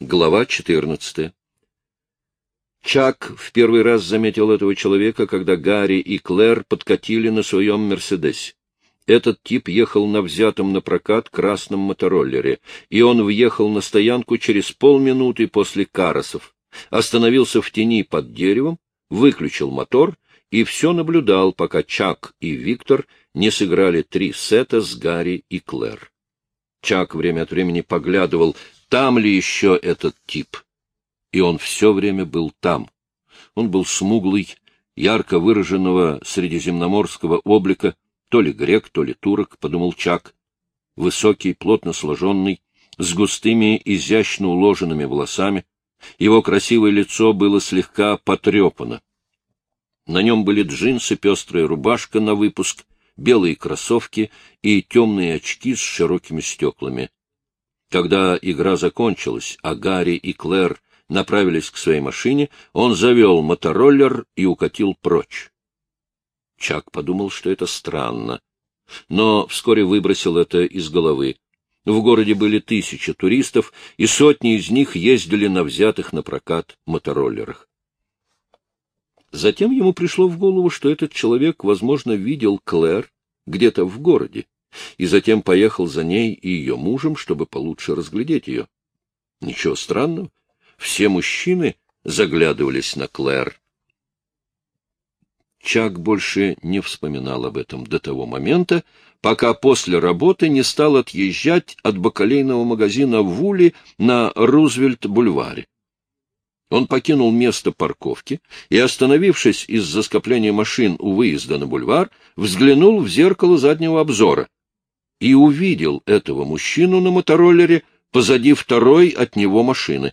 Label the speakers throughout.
Speaker 1: Глава 14. Чак в первый раз заметил этого человека, когда Гарри и Клэр подкатили на своем «Мерседесе». Этот тип ехал на взятом на прокат красном мотороллере, и он въехал на стоянку через полминуты после Карасов, остановился в тени под деревом, выключил мотор и все наблюдал, пока Чак и Виктор не сыграли три сета с Гарри и Клэр. Чак время от времени поглядывал, там ли еще этот тип. И он все время был там. Он был смуглый, ярко выраженного средиземноморского облика, то ли грек, то ли турок, — подумал Чак. Высокий, плотно сложенный, с густыми, изящно уложенными волосами. Его красивое лицо было слегка потрепано. На нем были джинсы, пестрая рубашка на выпуск, белые кроссовки и темные очки с широкими стеклами. Когда игра закончилась, а Гарри и Клэр направились к своей машине, он завел мотороллер и укатил прочь. Чак подумал, что это странно, но вскоре выбросил это из головы. В городе были тысячи туристов, и сотни из них ездили на взятых на прокат мотороллерах. Затем ему пришло в голову, что этот человек, возможно, видел Клэр где-то в городе, и затем поехал за ней и ее мужем, чтобы получше разглядеть ее. Ничего странного, все мужчины заглядывались на Клэр. Чак больше не вспоминал об этом до того момента, пока после работы не стал отъезжать от бакалейного магазина в Вули на Рузвельт-бульваре. Он покинул место парковки и, остановившись из-за скопления машин у выезда на бульвар, взглянул в зеркало заднего обзора и увидел этого мужчину на мотороллере позади второй от него машины.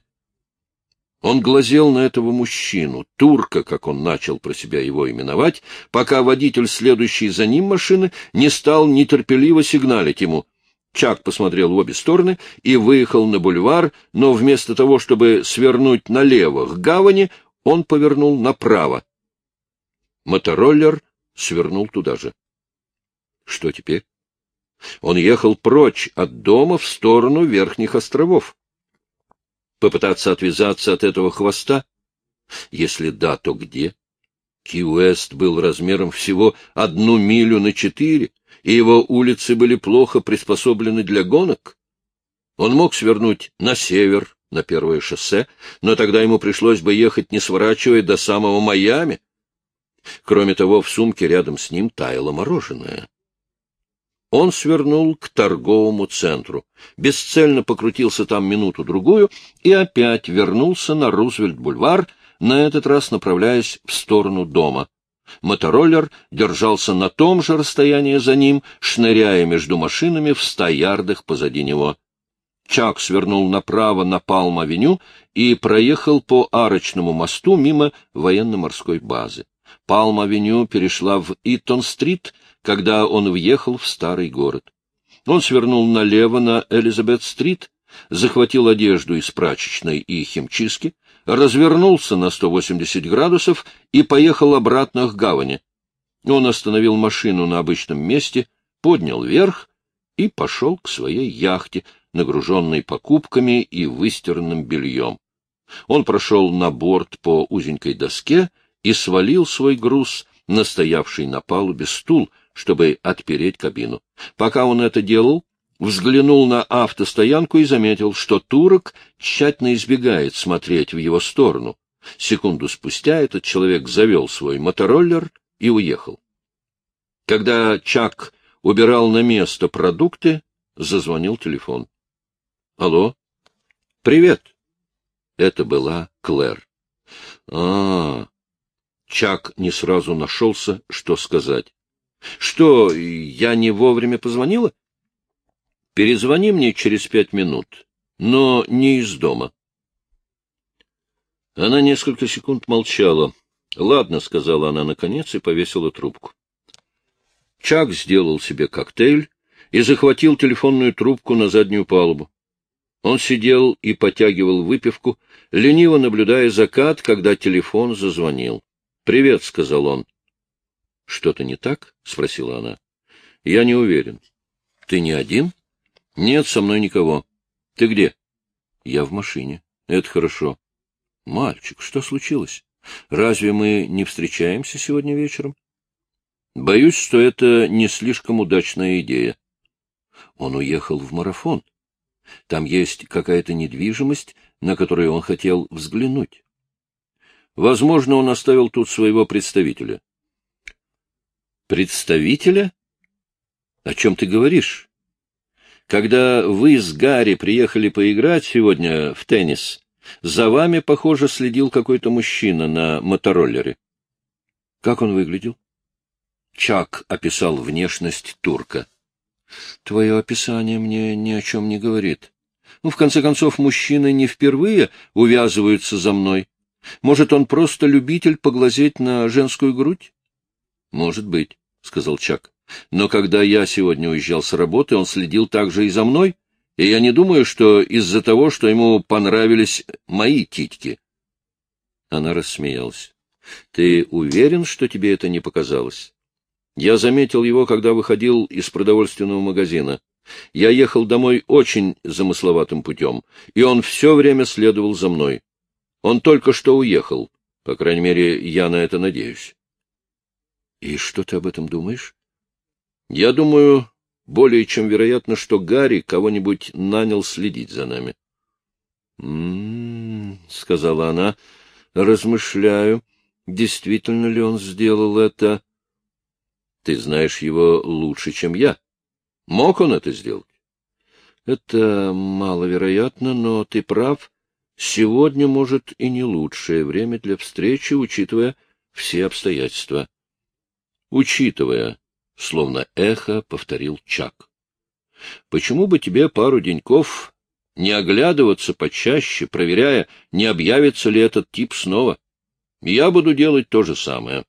Speaker 1: Он глазел на этого мужчину, турка, как он начал про себя его именовать, пока водитель, следующий за ним машины, не стал нетерпеливо сигналить ему. Чак посмотрел в обе стороны и выехал на бульвар, но вместо того, чтобы свернуть налево к гавани, он повернул направо. Мотороллер свернул туда же. Что теперь? Он ехал прочь от дома в сторону Верхних островов попытаться отвязаться от этого хвоста? Если да, то где? Ки-Уэст был размером всего одну милю на четыре, и его улицы были плохо приспособлены для гонок. Он мог свернуть на север, на первое шоссе, но тогда ему пришлось бы ехать, не сворачивая, до самого Майами. Кроме того, в сумке рядом с ним таяло мороженое. Он свернул к торговому центру, бесцельно покрутился там минуту-другую и опять вернулся на Рузвельт-бульвар, на этот раз направляясь в сторону дома. Мотороллер держался на том же расстоянии за ним, шныряя между машинами в ста ярдах позади него. Чак свернул направо на Палм-авеню и проехал по арочному мосту мимо военно-морской базы. Палм-авеню перешла в Итон-стрит, когда он въехал в старый город. Он свернул налево на Элизабет-стрит, захватил одежду из прачечной и химчистки, развернулся на 180 градусов и поехал обратно к гавани. Он остановил машину на обычном месте, поднял вверх и пошел к своей яхте, нагруженной покупками и выстиранным бельем. Он прошел на борт по узенькой доске и свалил свой груз на стоявший на палубе стул, чтобы отпереть кабину. Пока он это делал, взглянул на автостоянку и заметил, что турок тщательно избегает смотреть в его сторону. Секунду спустя этот человек завел свой мотороллер и уехал. Когда Чак убирал на место продукты, зазвонил телефон. — Алло? — Привет. Это была Клэр. — А, Чак не сразу нашелся, что сказать. — Что, я не вовремя позвонила? — Перезвони мне через пять минут, но не из дома. Она несколько секунд молчала. — Ладно, — сказала она наконец и повесила трубку. Чак сделал себе коктейль и захватил телефонную трубку на заднюю палубу. Он сидел и потягивал выпивку, лениво наблюдая закат, когда телефон зазвонил. — Привет, — сказал он. — Что-то не так? — спросила она. — Я не уверен. — Ты не один? — Нет, со мной никого. — Ты где? — Я в машине. Это хорошо. Мальчик, что случилось? Разве мы не встречаемся сегодня вечером? Боюсь, что это не слишком удачная идея. Он уехал в марафон. Там есть какая-то недвижимость, на которую он хотел взглянуть. Возможно, он оставил тут своего представителя. Представителя? О чем ты говоришь? Когда вы с Гарри приехали поиграть сегодня в теннис, за вами, похоже, следил какой-то мужчина на мотороллере. Как он выглядел? Чак описал внешность турка. Твое описание мне ни о чем не говорит. Ну, в конце концов, мужчины не впервые увязываются за мной. Может, он просто любитель поглазеть на женскую грудь? — Может быть, — сказал Чак. — Но когда я сегодня уезжал с работы, он следил также и за мной, и я не думаю, что из-за того, что ему понравились мои титьки. Она рассмеялась. — Ты уверен, что тебе это не показалось? Я заметил его, когда выходил из продовольственного магазина. Я ехал домой очень замысловатым путем, и он все время следовал за мной. Он только что уехал. По крайней мере, я на это надеюсь. — И что ты об этом думаешь? — Я думаю, более чем вероятно, что Гарри кого-нибудь нанял следить за нами. «М-м-м», сказала она, — размышляю, действительно ли он сделал это. — Ты знаешь его лучше, чем я. Мог он это сделать? — Это маловероятно, но ты прав. Сегодня, может, и не лучшее время для встречи, учитывая все обстоятельства. — Учитывая, — словно эхо повторил Чак. — Почему бы тебе пару деньков не оглядываться почаще, проверяя, не объявится ли этот тип снова? Я буду делать то же самое.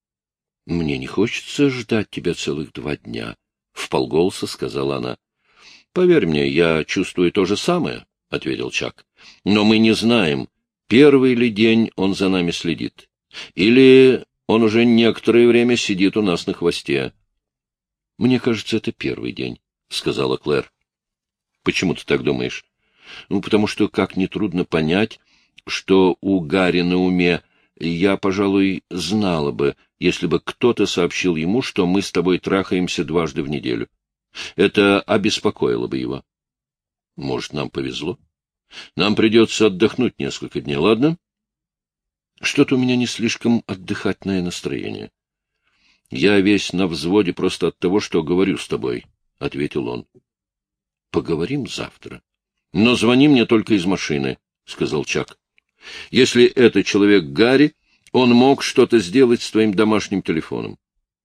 Speaker 1: — Мне не хочется ждать тебя целых два дня, — вполголоса сказала она. — Поверь мне, я чувствую то же самое, — ответил Чак. — Но мы не знаем, первый ли день он за нами следит. Или он уже некоторое время сидит у нас на хвосте. — Мне кажется, это первый день, — сказала Клэр. — Почему ты так думаешь? — Ну, потому что, как нетрудно понять, что у Гарри на уме я, пожалуй, знала бы, если бы кто-то сообщил ему, что мы с тобой трахаемся дважды в неделю. Это обеспокоило бы его. Может, нам повезло? Нам придется отдохнуть несколько дней, ладно? Что-то у меня не слишком отдыхательное настроение. Я весь на взводе просто от того, что говорю с тобой, — ответил он. — Поговорим завтра. — Но звони мне только из машины, — сказал Чак. Если это человек Гарри, он мог что-то сделать с твоим домашним телефоном.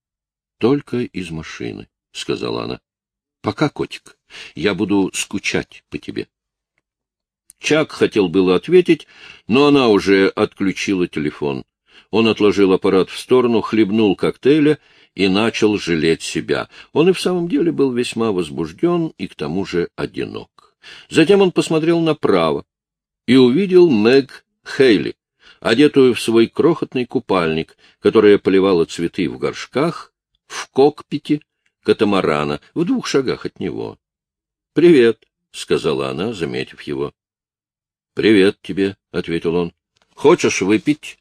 Speaker 1: — Только из машины, — сказала она. — Пока, котик, я буду скучать по тебе. Чак хотел было ответить, но она уже отключила телефон. Он отложил аппарат в сторону, хлебнул коктейля и начал жалеть себя. Он и в самом деле был весьма возбужден и к тому же одинок. Затем он посмотрел направо и увидел Мэг Хейли, одетую в свой крохотный купальник, которая поливала цветы в горшках, в кокпите катамарана, в двух шагах от него. — Привет, — сказала она, заметив его. — Привет тебе, — ответил он. — Хочешь выпить?